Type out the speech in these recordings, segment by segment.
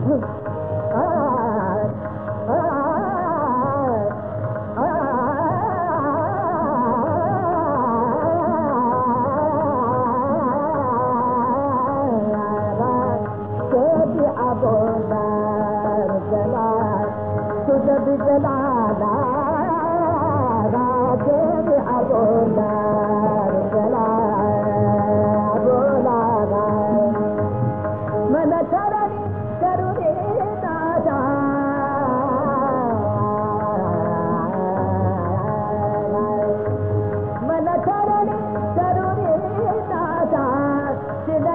به آبو به چالا کي به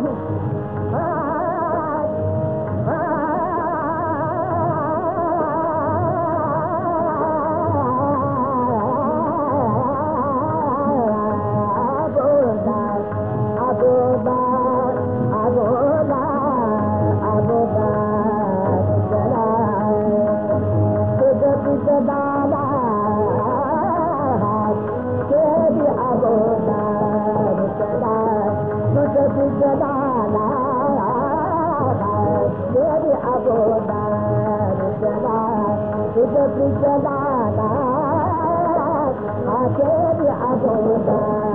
No. جڳا زياده